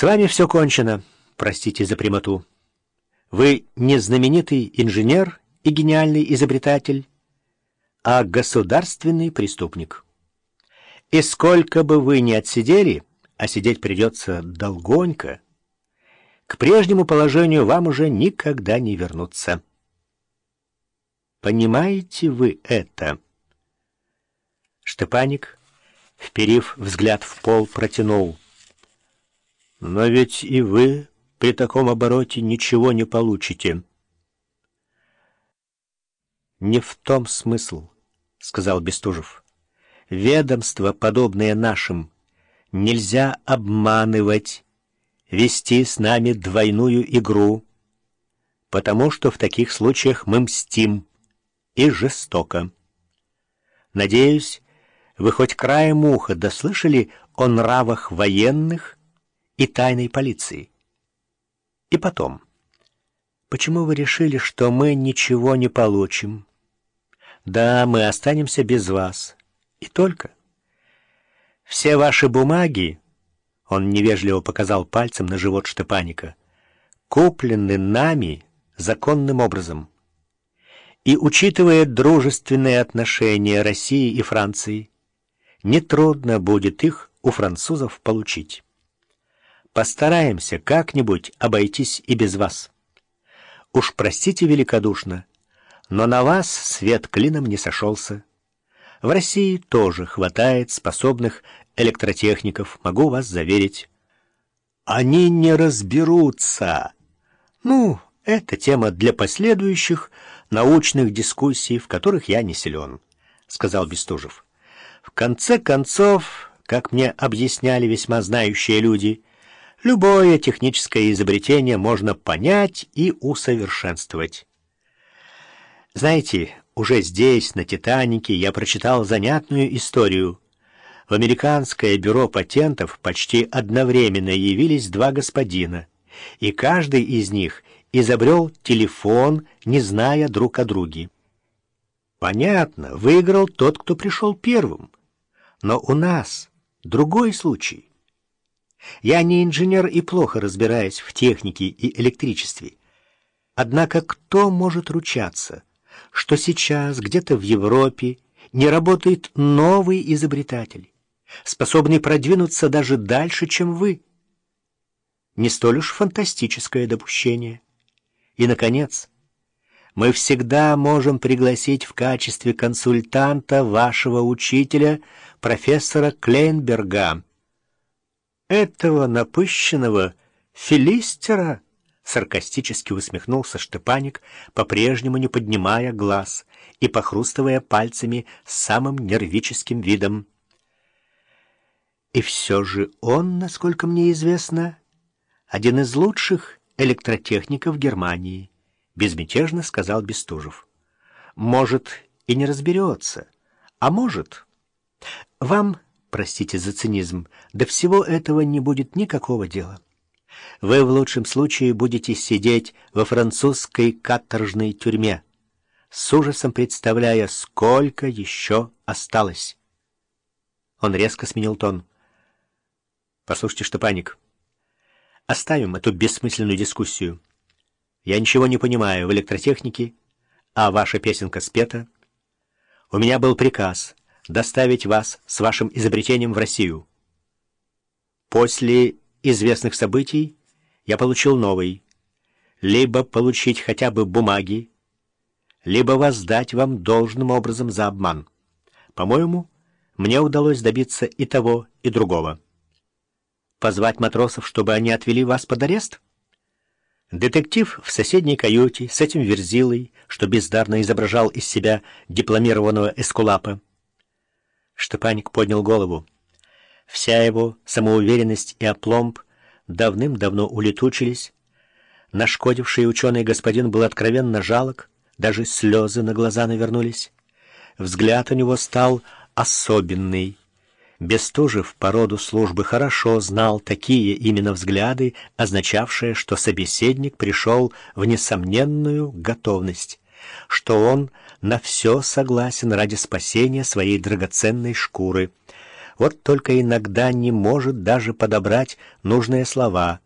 С вами все кончено, простите за прямоту. Вы не знаменитый инженер и гениальный изобретатель, а государственный преступник. И сколько бы вы ни отсидели, а сидеть придется долгонько, к прежнему положению вам уже никогда не вернуться. Понимаете вы это? Штепаник, вперив взгляд в пол, протянул. Но ведь и вы при таком обороте ничего не получите. Не в том смысл, сказал Бестужев. Ведомства, подобные нашим, нельзя обманывать, вести с нами двойную игру, потому что в таких случаях мы мстим и жестоко. Надеюсь, вы хоть краем уха дослышали о нравах военных и тайной полиции. И потом, почему вы решили, что мы ничего не получим? Да, мы останемся без вас. И только. Все ваши бумаги, он невежливо показал пальцем на живот Штепаника, куплены нами законным образом. И, учитывая дружественные отношения России и Франции, нетрудно будет их у французов получить. Постараемся как-нибудь обойтись и без вас. Уж простите великодушно, но на вас свет клином не сошелся. В России тоже хватает способных электротехников, могу вас заверить. Они не разберутся. Ну, это тема для последующих научных дискуссий, в которых я не силен, — сказал Бестужев. В конце концов, как мне объясняли весьма знающие люди, — Любое техническое изобретение можно понять и усовершенствовать. Знаете, уже здесь, на «Титанике», я прочитал занятную историю. В американское бюро патентов почти одновременно явились два господина, и каждый из них изобрел телефон, не зная друг о друге. Понятно, выиграл тот, кто пришел первым. Но у нас другой случай. Я не инженер и плохо разбираюсь в технике и электричестве. Однако кто может ручаться, что сейчас где-то в Европе не работает новый изобретатель, способный продвинуться даже дальше, чем вы? Не столь уж фантастическое допущение. И, наконец, мы всегда можем пригласить в качестве консультанта вашего учителя, профессора Клейнберга, этого напыщенного филистера, саркастически усмехнулся Штепаник, по-прежнему не поднимая глаз и похрустывая пальцами с самым нервическим видом. И все же он, насколько мне известно, один из лучших электротехников Германии, безмятежно сказал Бестужев. Может, и не разберется, а может. Вам простите за цинизм, до всего этого не будет никакого дела. Вы в лучшем случае будете сидеть во французской каторжной тюрьме, с ужасом представляя, сколько еще осталось. Он резко сменил тон. «Послушайте, Штепаник, оставим эту бессмысленную дискуссию. Я ничего не понимаю в электротехнике, а ваша песенка спета. У меня был приказ — доставить вас с вашим изобретением в Россию. После известных событий я получил новый. Либо получить хотя бы бумаги, либо воздать вам должным образом за обман. По-моему, мне удалось добиться и того, и другого. Позвать матросов, чтобы они отвели вас под арест? Детектив в соседней каюте с этим верзилой, что бездарно изображал из себя дипломированного эскулапа, Штепаник поднял голову. Вся его самоуверенность и опломб давным-давно улетучились. Нашкодивший ученый господин был откровенно жалок, даже слезы на глаза навернулись. Взгляд у него стал особенный. Бестужев по роду службы хорошо знал такие именно взгляды, означавшие, что собеседник пришел в несомненную готовность, что он на все согласен ради спасения своей драгоценной шкуры. Вот только иногда не может даже подобрать нужные слова.